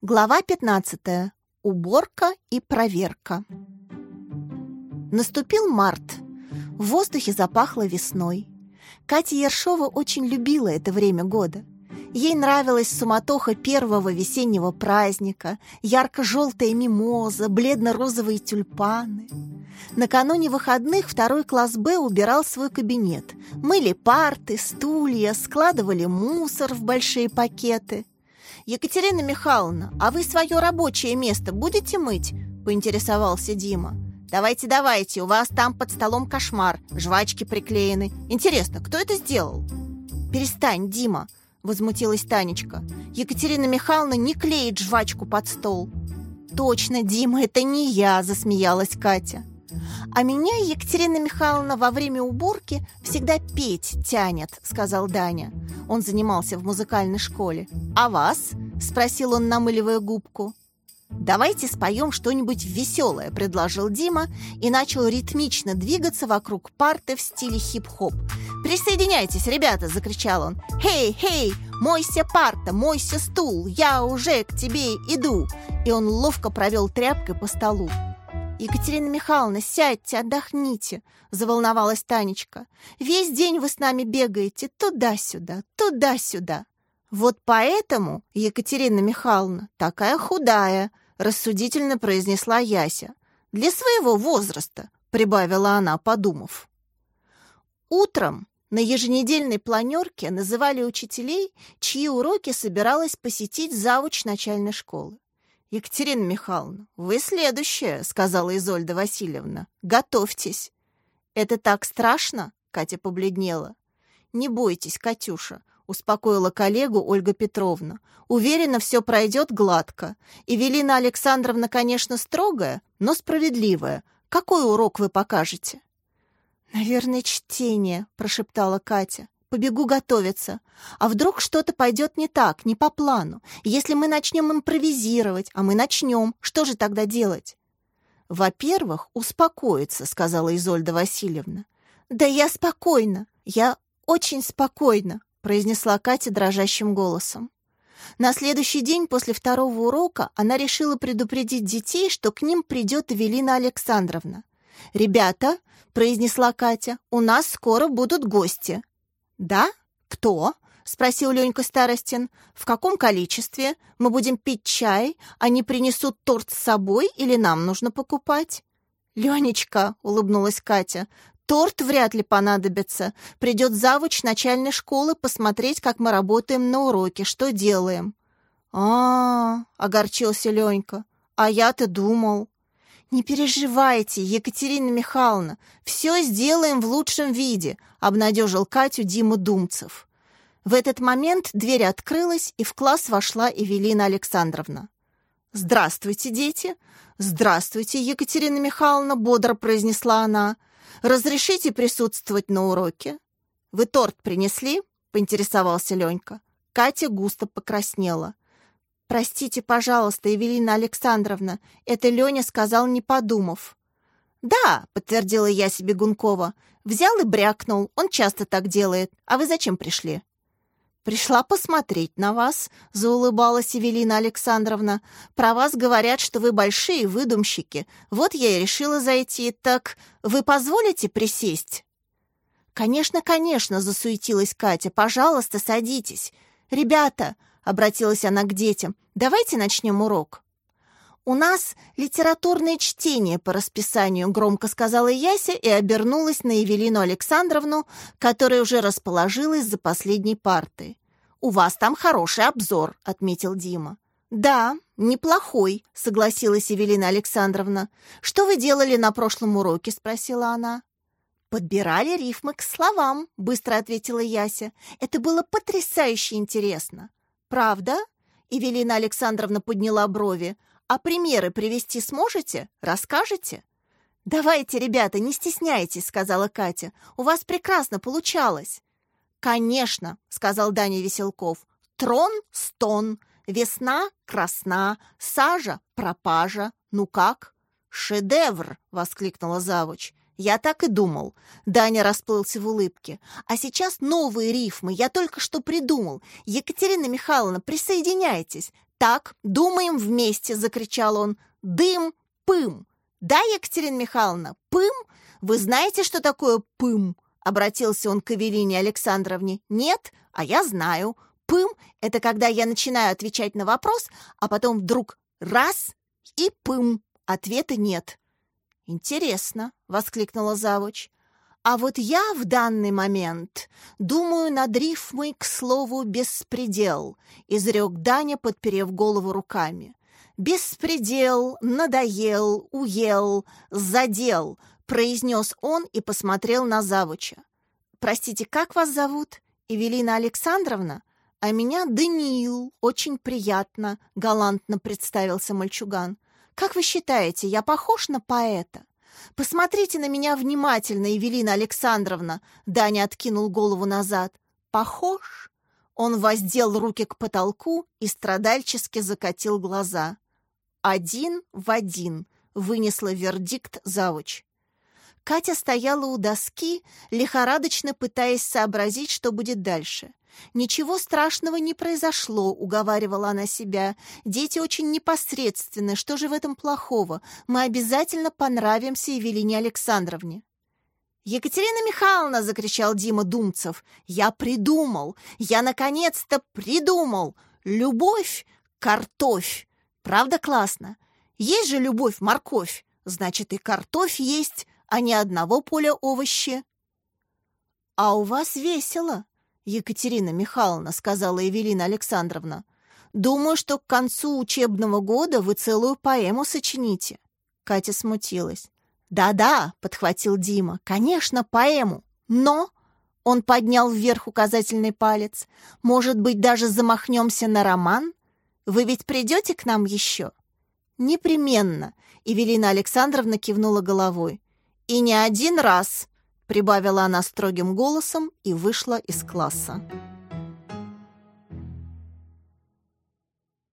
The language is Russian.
Глава 15. Уборка и проверка. Наступил март. В воздухе запахло весной. Катя Ершова очень любила это время года. Ей нравилась суматоха первого весеннего праздника, ярко-желтая мимоза, бледно-розовые тюльпаны. Накануне выходных второй класс «Б» убирал свой кабинет. Мыли парты, стулья, складывали мусор в большие пакеты – «Екатерина Михайловна, а вы свое рабочее место будете мыть?» — поинтересовался Дима. «Давайте, давайте, у вас там под столом кошмар, жвачки приклеены. Интересно, кто это сделал?» «Перестань, Дима!» — возмутилась Танечка. «Екатерина Михайловна не клеит жвачку под стол». «Точно, Дима, это не я!» — засмеялась Катя. «А меня Екатерина Михайловна во время уборки всегда петь тянет», — сказал Даня. Он занимался в музыкальной школе. «А вас?» — спросил он, намыливая губку. «Давайте споем что-нибудь веселое», — предложил Дима и начал ритмично двигаться вокруг парты в стиле хип-хоп. «Присоединяйтесь, ребята!» — закричал он. «Хей, хей! Мойся парта, мойся стул! Я уже к тебе иду!» И он ловко провел тряпкой по столу. «Екатерина Михайловна, сядьте, отдохните!» — заволновалась Танечка. «Весь день вы с нами бегаете туда-сюда, туда-сюда!» «Вот поэтому, Екатерина Михайловна, такая худая!» — рассудительно произнесла Яся. «Для своего возраста!» — прибавила она, подумав. Утром на еженедельной планерке называли учителей, чьи уроки собиралась посетить завуч начальной школы. «Екатерина Михайловна, вы следующая», — сказала Изольда Васильевна. «Готовьтесь». «Это так страшно?» — Катя побледнела. «Не бойтесь, Катюша», — успокоила коллегу Ольга Петровна. «Уверена, все пройдет гладко. Эвелина Александровна, конечно, строгая, но справедливая. Какой урок вы покажете?» «Наверное, чтение», — прошептала Катя побегу готовиться. А вдруг что-то пойдет не так, не по плану? Если мы начнем импровизировать, а мы начнем, что же тогда делать? Во-первых, успокоиться, сказала Изольда Васильевна. Да я спокойна, я очень спокойна, произнесла Катя дрожащим голосом. На следующий день после второго урока она решила предупредить детей, что к ним придет Эвелина Александровна. «Ребята», — произнесла Катя, — «у нас скоро будут гости». «Да? Кто?» — спросил Ленька Старостин. «В каком количестве? Мы будем пить чай? Они принесут торт с собой или нам нужно покупать?» «Ленечка», — улыбнулась Катя, — «торт вряд ли понадобится. Придет завуч начальной школы посмотреть, как мы работаем на уроке, что делаем». «А-а-а», — огорчился Ленька, — «а я-то думал». «Не переживайте, Екатерина Михайловна, все сделаем в лучшем виде», — обнадежил Катю Дима Думцев. В этот момент дверь открылась, и в класс вошла Эвелина Александровна. «Здравствуйте, дети!» «Здравствуйте, Екатерина Михайловна!» — бодро произнесла она. «Разрешите присутствовать на уроке?» «Вы торт принесли?» — поинтересовался Ленька. Катя густо покраснела. «Простите, пожалуйста, Евелина Александровна, это Леня сказал, не подумав». «Да», — подтвердила я себе Гункова, — «взял и брякнул, он часто так делает. А вы зачем пришли?» «Пришла посмотреть на вас», — заулыбалась Евелина Александровна. «Про вас говорят, что вы большие выдумщики. Вот я и решила зайти. Так вы позволите присесть?» «Конечно, конечно», — засуетилась Катя. «Пожалуйста, садитесь. Ребята, обратилась она к детям. «Давайте начнем урок». «У нас литературное чтение по расписанию», — громко сказала Яся и обернулась на Евелину Александровну, которая уже расположилась за последней партой. «У вас там хороший обзор», — отметил Дима. «Да, неплохой», — согласилась Евелина Александровна. «Что вы делали на прошлом уроке?» — спросила она. «Подбирали рифмы к словам», — быстро ответила Яся. «Это было потрясающе интересно». «Правда?» — Эвелина Александровна подняла брови. «А примеры привести сможете? Расскажете?» «Давайте, ребята, не стесняйтесь», — сказала Катя. «У вас прекрасно получалось». «Конечно», — сказал Даня Веселков. «Трон — стон, весна — красна, сажа — пропажа. Ну как?» «Шедевр!» — воскликнула завуч. Я так и думал. Даня расплылся в улыбке. А сейчас новые рифмы. Я только что придумал. Екатерина Михайловна, присоединяйтесь. «Так, думаем вместе!» — закричал он. «Дым, пым!» «Да, Екатерина Михайловна, пым? Вы знаете, что такое пым?» Обратился он к Эвелине Александровне. «Нет, а я знаю. Пым — это когда я начинаю отвечать на вопрос, а потом вдруг раз — и пым. Ответа нет». «Интересно», — воскликнула завуч. «А вот я в данный момент думаю над рифмой к слову «беспредел», — изрек Даня, подперев голову руками. «Беспредел, надоел, уел, задел», — произнес он и посмотрел на завуча. «Простите, как вас зовут? Эвелина Александровна? А меня Даниил, очень приятно», — галантно представился мальчуган. «Как вы считаете, я похож на поэта?» «Посмотрите на меня внимательно, Эвелина Александровна!» Даня откинул голову назад. «Похож?» Он воздел руки к потолку и страдальчески закатил глаза. «Один в один», — вынесла вердикт завуч. Катя стояла у доски, лихорадочно пытаясь сообразить, что будет дальше. «Ничего страшного не произошло», — уговаривала она себя. «Дети очень непосредственны. Что же в этом плохого? Мы обязательно понравимся Евелине Александровне». «Екатерина Михайловна!» — закричал Дима Думцев. «Я придумал! Я наконец-то придумал! Любовь — картофь! Правда классно? Есть же любовь-морковь, значит и картофь есть, а не одного поля овощи. «А у вас весело, Екатерина Михайловна», — сказала Евелина Александровна. «Думаю, что к концу учебного года вы целую поэму сочините». Катя смутилась. «Да-да», — подхватил Дима, — «конечно, поэму. Но...» — он поднял вверх указательный палец. «Может быть, даже замахнемся на роман? Вы ведь придете к нам еще?» «Непременно», — Евелина Александровна кивнула головой. «И не один раз», — прибавила она строгим голосом и вышла из класса.